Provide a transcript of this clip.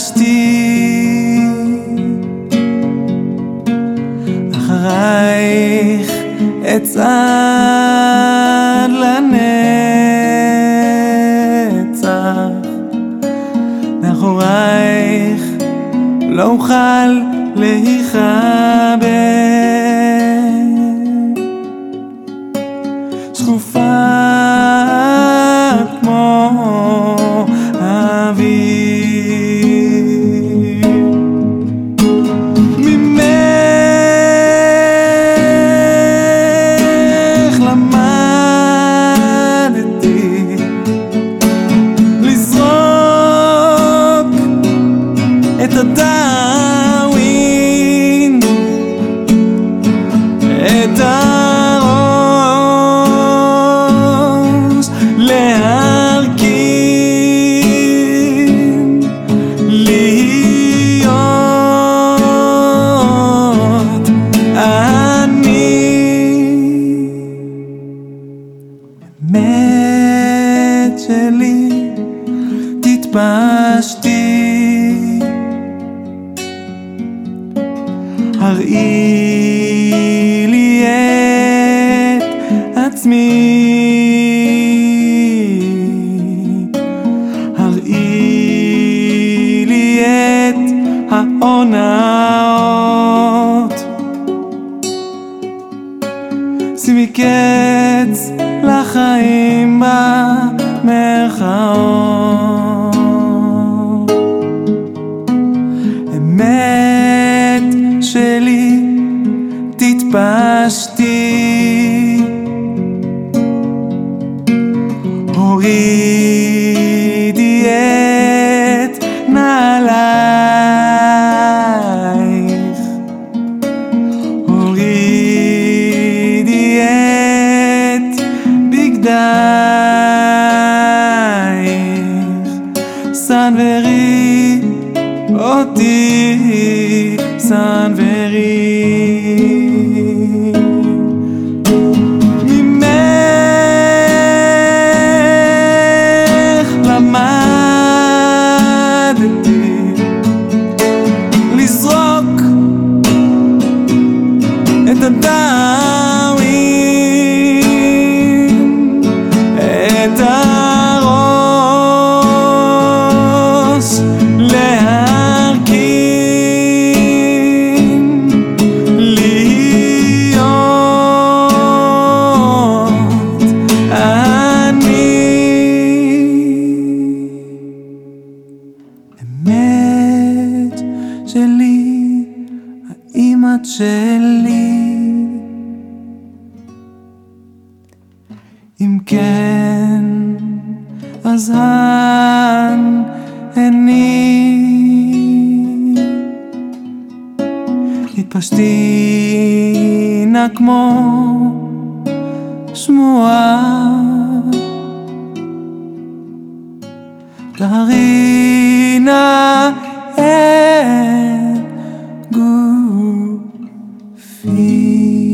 תתפשטי אחרייך אצעד לנצח. מאחורייך לא אוכל להיכבד את הדאווין הראי לי את עצמי. הראי לי את ההונאות שימי קץ לחיים במרכאות בגדייך סנוורי אותי סנוורי את הדאווין שלי, האם את שלי? אם כן, אז הנהני התפשטי נא כמו שמועה. תהרי נא את feel.